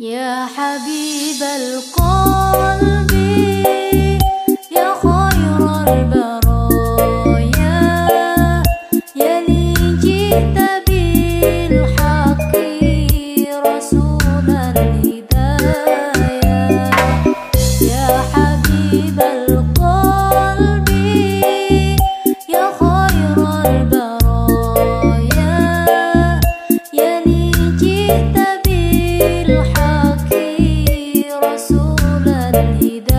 يا حبيب القلب suddenly